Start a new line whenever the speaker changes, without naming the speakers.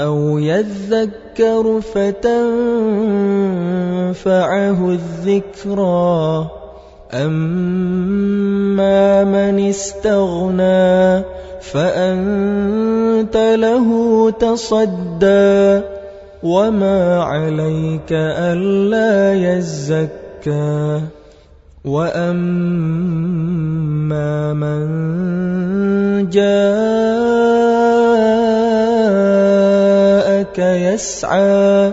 أو يذكر فتنفعه الذكرى. أما من استغنى فأنت له تصدى. وما عليك ألا يزكى. وأما من جاءك يسعى